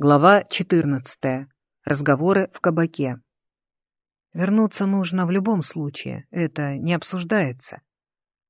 Глава 14. Разговоры в кабаке. Вернуться нужно в любом случае, это не обсуждается.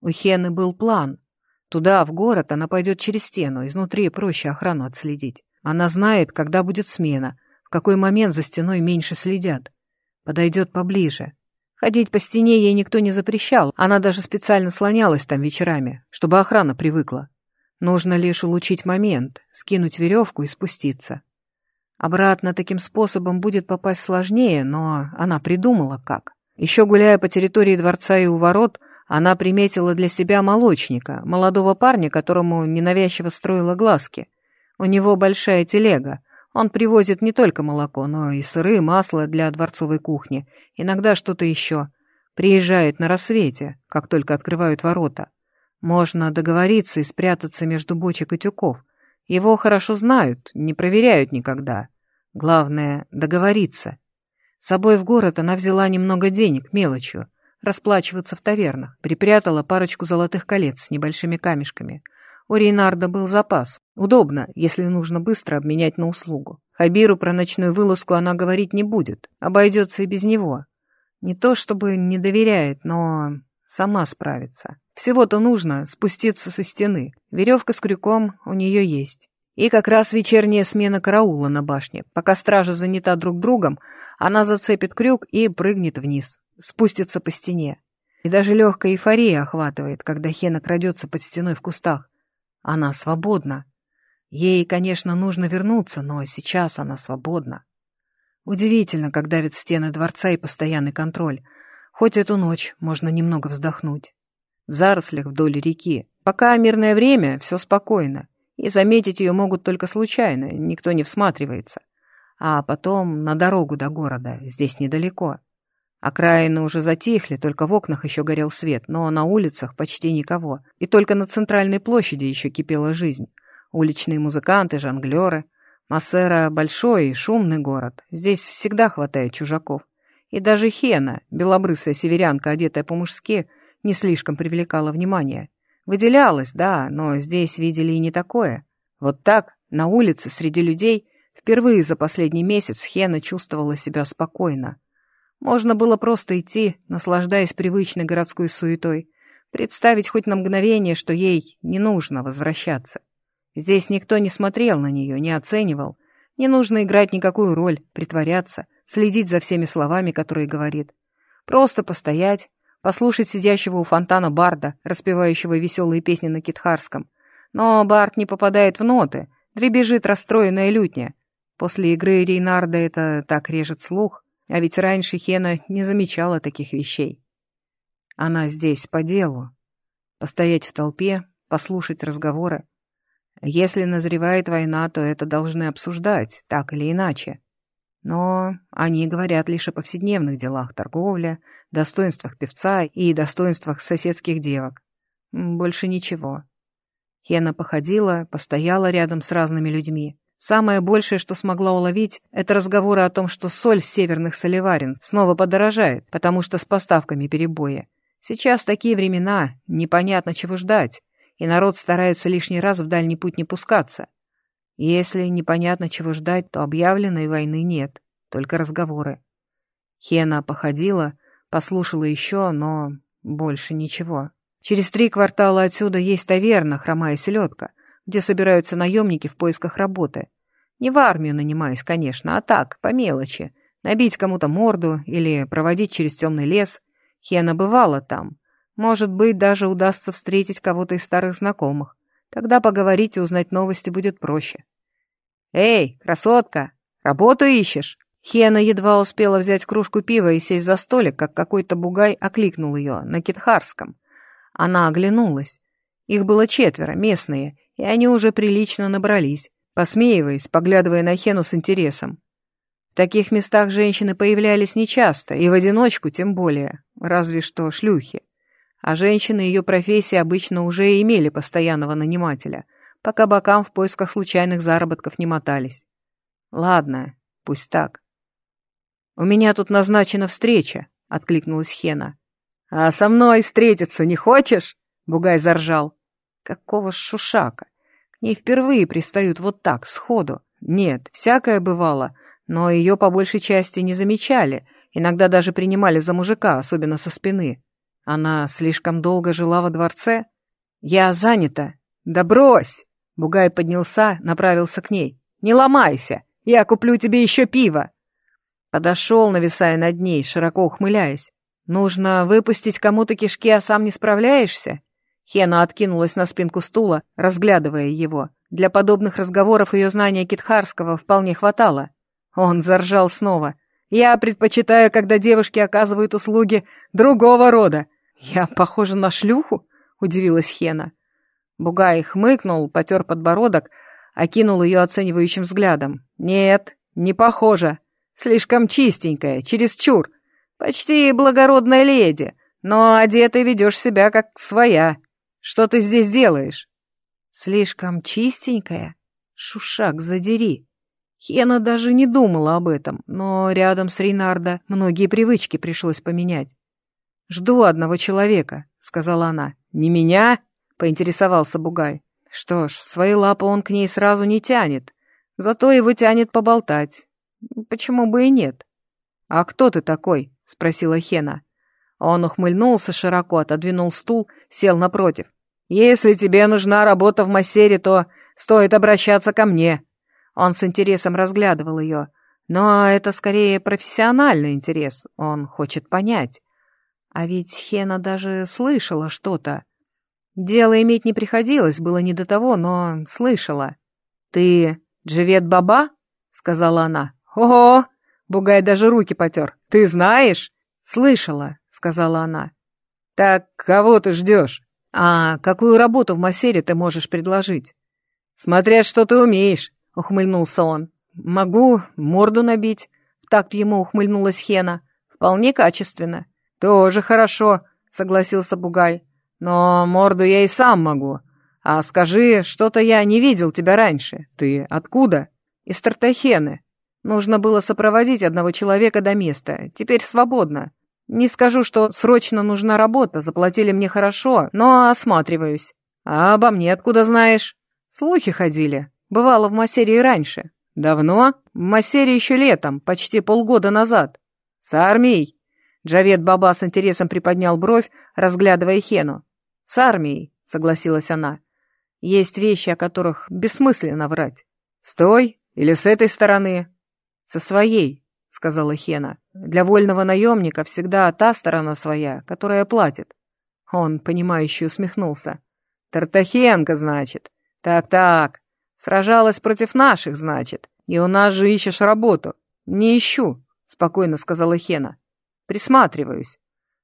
У Хены был план. Туда, в город, она пойдет через стену, изнутри проще охрану отследить. Она знает, когда будет смена, в какой момент за стеной меньше следят. Подойдет поближе. Ходить по стене ей никто не запрещал, она даже специально слонялась там вечерами, чтобы охрана привыкла. Нужно лишь улучшить момент, скинуть веревку и спуститься. Обратно таким способом будет попасть сложнее, но она придумала как. Еще гуляя по территории дворца и у ворот, она приметила для себя молочника, молодого парня, которому ненавязчиво строила глазки. У него большая телега. Он привозит не только молоко, но и сыры, масло для дворцовой кухни, иногда что-то еще. Приезжает на рассвете, как только открывают ворота. Можно договориться и спрятаться между бочек и тюков. Его хорошо знают, не проверяют никогда. Главное — договориться. С собой в город она взяла немного денег, мелочью, расплачиваться в тавернах, припрятала парочку золотых колец с небольшими камешками. У Рейнарда был запас. Удобно, если нужно быстро обменять на услугу. Хабиру про ночную вылазку она говорить не будет, обойдется и без него. Не то чтобы не доверяет, но сама справится. Всего-то нужно спуститься со стены. Веревка с крюком у нее есть. И как раз вечерняя смена караула на башне. Пока стража занята друг другом, она зацепит крюк и прыгнет вниз, спустится по стене. И даже легкая эйфория охватывает, когда Хена крадется под стеной в кустах. Она свободна. Ей, конечно, нужно вернуться, но сейчас она свободна. Удивительно, как давят стены дворца и постоянный контроль. Хоть эту ночь можно немного вздохнуть в зарослях вдоль реки. Пока мирное время, все спокойно, и заметить ее могут только случайно, никто не всматривается. А потом на дорогу до города, здесь недалеко. Окраины уже затихли, только в окнах еще горел свет, но на улицах почти никого. И только на центральной площади еще кипела жизнь. Уличные музыканты, жонглеры. Массера — большой и шумный город. Здесь всегда хватает чужаков. И даже Хена, белобрысая северянка, одетая по-мужски, не слишком привлекала внимание. Выделялась, да, но здесь видели и не такое. Вот так, на улице, среди людей, впервые за последний месяц Хена чувствовала себя спокойно. Можно было просто идти, наслаждаясь привычной городской суетой, представить хоть на мгновение, что ей не нужно возвращаться. Здесь никто не смотрел на нее, не оценивал. Не нужно играть никакую роль, притворяться, следить за всеми словами, которые говорит. Просто постоять, послушать сидящего у фонтана Барда, распевающего веселые песни на китхарском. Но Бард не попадает в ноты, дребезжит расстроенная лютня. После игры Рейнарда это так режет слух, а ведь раньше Хена не замечала таких вещей. Она здесь по делу. Постоять в толпе, послушать разговоры. Если назревает война, то это должны обсуждать, так или иначе. Но они говорят лишь о повседневных делах, торговля, достоинствах певца и достоинствах соседских девок. Больше ничего. Хена походила, постояла рядом с разными людьми. Самое большее, что смогла уловить, это разговоры о том, что соль с северных соливарен снова подорожает, потому что с поставками перебои. Сейчас такие времена, непонятно чего ждать, и народ старается лишний раз в дальний путь не пускаться. Если непонятно чего ждать, то объявленной войны нет, только разговоры. Хена походила, послушала еще, но больше ничего. Через три квартала отсюда есть таверна «Хромая селедка», где собираются наемники в поисках работы. Не в армию нанимаясь, конечно, а так, по мелочи. Набить кому-то морду или проводить через темный лес. Хена бывала там. Может быть, даже удастся встретить кого-то из старых знакомых. Тогда поговорить и узнать новости будет проще. «Эй, красотка, работу ищешь?» Хена едва успела взять кружку пива и сесть за столик, как какой-то бугай окликнул ее на китхарском. Она оглянулась. Их было четверо, местные, и они уже прилично набрались, посмеиваясь, поглядывая на Хену с интересом. В таких местах женщины появлялись нечасто, и в одиночку тем более, разве что шлюхи а женщины ее профессии обычно уже имели постоянного нанимателя, пока бокам в поисках случайных заработков не мотались. Ладно, пусть так. «У меня тут назначена встреча», — откликнулась Хена. «А со мной встретиться не хочешь?» — Бугай заржал. «Какого шушака? К ней впервые пристают вот так, сходу. Нет, всякое бывало, но ее по большей части не замечали, иногда даже принимали за мужика, особенно со спины. Она слишком долго жила во дворце? Я занята. Да брось! Бугай поднялся, направился к ней. Не ломайся, я куплю тебе еще пиво. Подошел, нависая над ней, широко ухмыляясь. Нужно выпустить кому-то кишки, а сам не справляешься? Хена откинулась на спинку стула, разглядывая его. Для подобных разговоров ее знания китхарского вполне хватало. Он заржал снова. «Я предпочитаю, когда девушки оказывают услуги другого рода. Я похожа на шлюху?» — удивилась Хена. Бугай хмыкнул, потер подбородок, окинул ее оценивающим взглядом. «Нет, не похожа. Слишком чистенькая, чересчур. Почти благородная леди, но одета ведешь себя как своя. Что ты здесь делаешь?» «Слишком чистенькая? Шушак, задери!» Хена даже не думала об этом, но рядом с Рейнардо многие привычки пришлось поменять. «Жду одного человека», — сказала она. «Не меня?» — поинтересовался Бугай. «Что ж, свои лапы он к ней сразу не тянет, зато его тянет поболтать. Почему бы и нет?» «А кто ты такой?» — спросила Хена. Он ухмыльнулся широко, отодвинул стул, сел напротив. «Если тебе нужна работа в Массере, то стоит обращаться ко мне». Он с интересом разглядывал ее. Но это скорее профессиональный интерес, он хочет понять. А ведь Хена даже слышала что-то. Дело иметь не приходилось, было не до того, но слышала. «Ты Джевет Баба?» — сказала она. «Ого!» — Бугай даже руки потер. «Ты знаешь?» «Слышала», — сказала она. «Так кого ты ждешь?» «А какую работу в Массере ты можешь предложить?» «Смотря что ты умеешь», — ухмыльнулся он. «Могу морду набить», — в такт ему ухмыльнулась Хена. «Вполне качественно». «Тоже хорошо», — согласился Бугай. «Но морду я и сам могу. А скажи, что-то я не видел тебя раньше. Ты откуда?» «Из Тартахены. Нужно было сопроводить одного человека до места. Теперь свободно. Не скажу, что срочно нужна работа, заплатили мне хорошо, но осматриваюсь. А обо мне откуда знаешь? Слухи ходили. Бывало в Массерии раньше. Давно? В Массерии еще летом, почти полгода назад. С армией? Джавед Баба с интересом приподнял бровь, разглядывая Хену. С армией, согласилась она. Есть вещи, о которых бессмысленно врать. Стой, или с этой стороны? Со своей, сказала Хена. «Для вольного наемника всегда та сторона своя, которая платит». Он, понимающе усмехнулся. «Тартахенко, значит? Так-так. Сражалась против наших, значит. И у нас же ищешь работу». «Не ищу», — спокойно сказала Хена. «Присматриваюсь.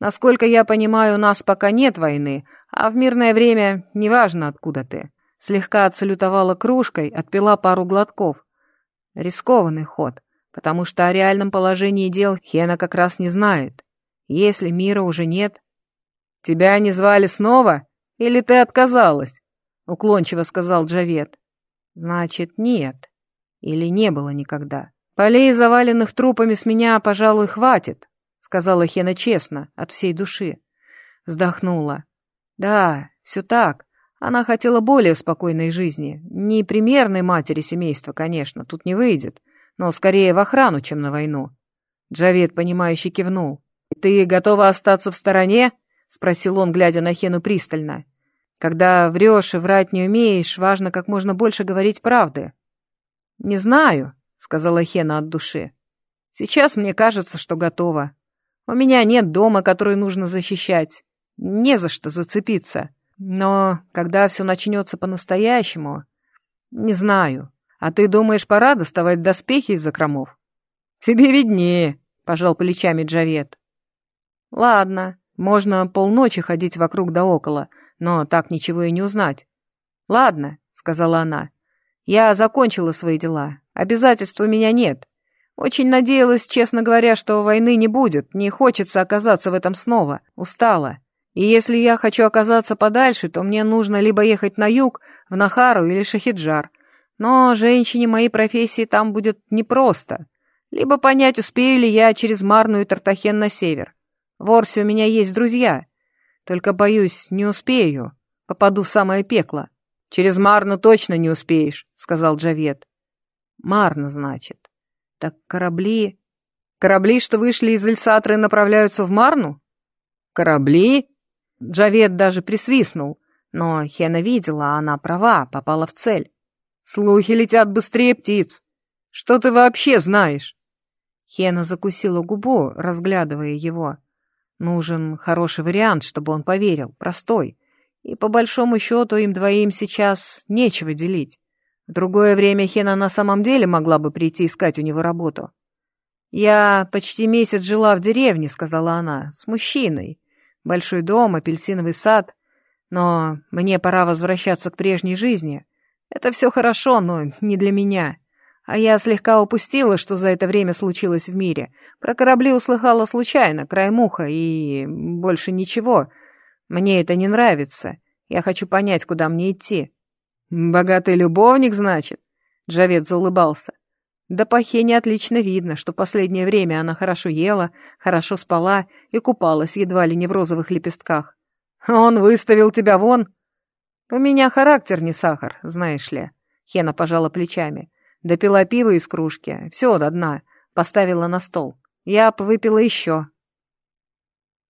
Насколько я понимаю, у нас пока нет войны, а в мирное время неважно, откуда ты». Слегка отсалютовала кружкой, отпила пару глотков. Рискованный ход потому что о реальном положении дел Хена как раз не знает. Если мира уже нет... «Тебя не звали снова? Или ты отказалась?» — уклончиво сказал Джавет. «Значит, нет. Или не было никогда. Полей, заваленных трупами, с меня, пожалуй, хватит», — сказала Хена честно, от всей души. Вздохнула. «Да, все так. Она хотела более спокойной жизни. Не примерной матери семейства, конечно, тут не выйдет но скорее в охрану, чем на войну. Джавед, понимающе кивнул. «Ты готова остаться в стороне?» — спросил он, глядя на Хену пристально. «Когда врешь и врать не умеешь, важно как можно больше говорить правды». «Не знаю», — сказала Хена от души. «Сейчас мне кажется, что готова. У меня нет дома, который нужно защищать. Не за что зацепиться. Но когда все начнется по-настоящему... Не знаю. А ты думаешь, пора доставать доспехи из закромов? Тебе виднее, пожал плечами Джавет. Ладно, можно полночи ходить вокруг да около, но так ничего и не узнать. Ладно, сказала она. Я закончила свои дела. Обязательств у меня нет. Очень надеялась, честно говоря, что войны не будет. Не хочется оказаться в этом снова. Устала. И если я хочу оказаться подальше, то мне нужно либо ехать на юг, в Нахару или Шахиджар, но женщине моей профессии там будет непросто. Либо понять, успею ли я через Марну и Тартахен на север. В Орсе у меня есть друзья. Только, боюсь, не успею. Попаду в самое пекло. Через Марну точно не успеешь, сказал Джавет. Марна, значит. Так корабли... Корабли, что вышли из Эльсатры, направляются в Марну? Корабли? Джавед даже присвистнул, но Хена видела, она права, попала в цель. Слухи летят быстрее птиц. Что ты вообще знаешь? Хена закусила губу, разглядывая его. Нужен хороший вариант, чтобы он поверил, простой. И по большому счету им двоим сейчас нечего делить. В другое время Хена на самом деле могла бы прийти искать у него работу. «Я почти месяц жила в деревне», — сказала она, — «с мужчиной. Большой дом, апельсиновый сад. Но мне пора возвращаться к прежней жизни. Это все хорошо, но не для меня. А я слегка упустила, что за это время случилось в мире. Про корабли услыхала случайно, край муха, и больше ничего. Мне это не нравится. Я хочу понять, куда мне идти. «Богатый любовник, значит?» Джавед заулыбался. Да по Хене отлично видно, что последнее время она хорошо ела, хорошо спала и купалась едва ли не в розовых лепестках. «Он выставил тебя вон?» «У меня характер не сахар, знаешь ли». Хена пожала плечами. Допила пиво из кружки, все до дна, поставила на стол. Я выпила еще.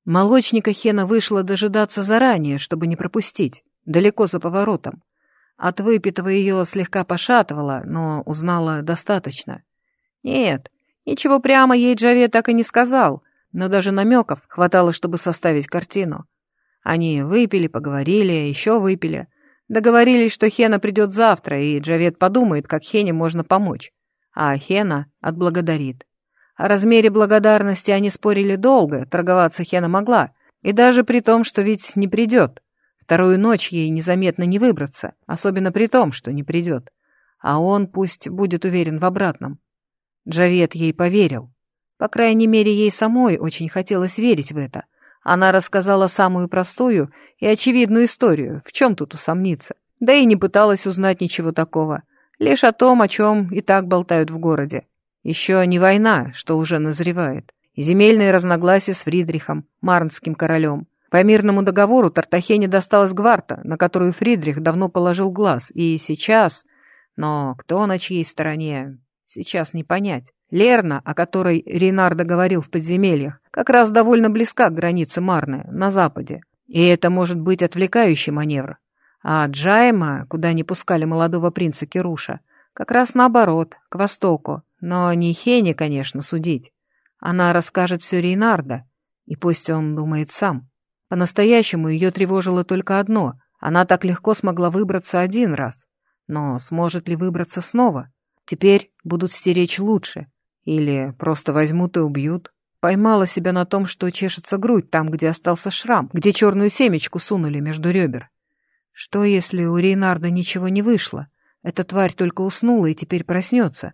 Молочника Хена вышла дожидаться заранее, чтобы не пропустить, далеко за поворотом. От выпитого ее слегка пошатывало, но узнала достаточно. Нет, ничего прямо ей Джаве так и не сказал, но даже намеков хватало, чтобы составить картину. Они выпили, поговорили, еще выпили. Договорились, что Хена придет завтра, и Джавет подумает, как Хене можно помочь. А Хена отблагодарит. О размере благодарности они спорили долго, торговаться Хена могла, и даже при том, что ведь не придет. Вторую ночь ей незаметно не выбраться, особенно при том, что не придет. А он пусть будет уверен в обратном. Джавет ей поверил. По крайней мере, ей самой очень хотелось верить в это. Она рассказала самую простую и очевидную историю, в чем тут усомниться. Да и не пыталась узнать ничего такого. Лишь о том, о чем и так болтают в городе. Еще не война, что уже назревает. И земельные разногласия с Фридрихом, марнским королем. По мирному договору Тартахене досталась гварта, на которую Фридрих давно положил глаз, и сейчас... Но кто на чьей стороне, сейчас не понять. Лерна, о которой Рейнардо говорил в подземельях, как раз довольно близка к границе Марны, на западе. И это может быть отвлекающий маневр. А Джайма, куда не пускали молодого принца Кируша, как раз наоборот, к востоку. Но не Хене, конечно, судить. Она расскажет все Рейнардо, и пусть он думает сам. По-настоящему ее тревожило только одно — она так легко смогла выбраться один раз. Но сможет ли выбраться снова? Теперь будут стеречь лучше. Или просто возьмут и убьют. Поймала себя на том, что чешется грудь там, где остался шрам, где черную семечку сунули между ребер. Что, если у Рейнарда ничего не вышло? Эта тварь только уснула и теперь проснется.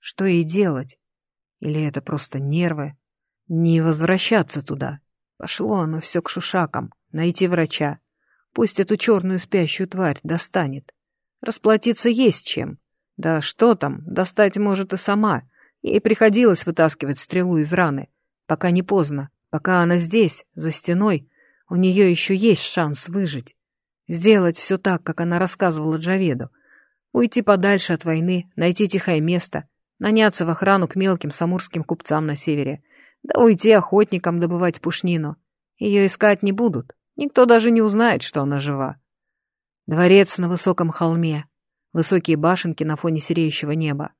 Что ей делать? Или это просто нервы? Не возвращаться туда. Пошло оно все к шушакам. Найти врача. Пусть эту черную спящую тварь достанет. Расплатиться есть чем. Да что там, достать может и сама. Ей приходилось вытаскивать стрелу из раны. Пока не поздно. Пока она здесь, за стеной, у нее еще есть шанс выжить. Сделать все так, как она рассказывала Джаведу. Уйти подальше от войны, найти тихое место, наняться в охрану к мелким самурским купцам на севере, да уйти охотникам добывать пушнину. Ее искать не будут. Никто даже не узнает, что она жива. Дворец на высоком холме. Высокие башенки на фоне сереющего неба.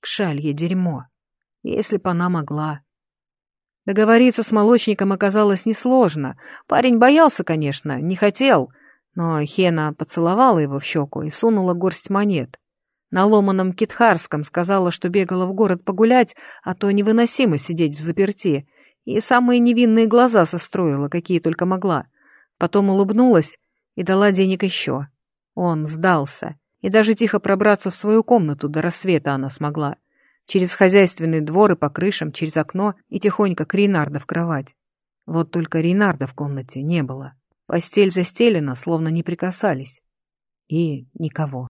Кшалье дерьмо. Если б она могла. Договориться с молочником оказалось несложно. Парень боялся, конечно, не хотел, но Хена поцеловала его в щеку и сунула горсть монет. На ломаном китхарском сказала, что бегала в город погулять, а то невыносимо сидеть в заперти, и самые невинные глаза состроила, какие только могла. Потом улыбнулась и дала денег еще. Он сдался, и даже тихо пробраться в свою комнату до рассвета она смогла. Через хозяйственный двор и по крышам, через окно и тихонько к Рейнарда в кровать. Вот только Рейнарда в комнате не было. Постель застелена, словно не прикасались. И никого.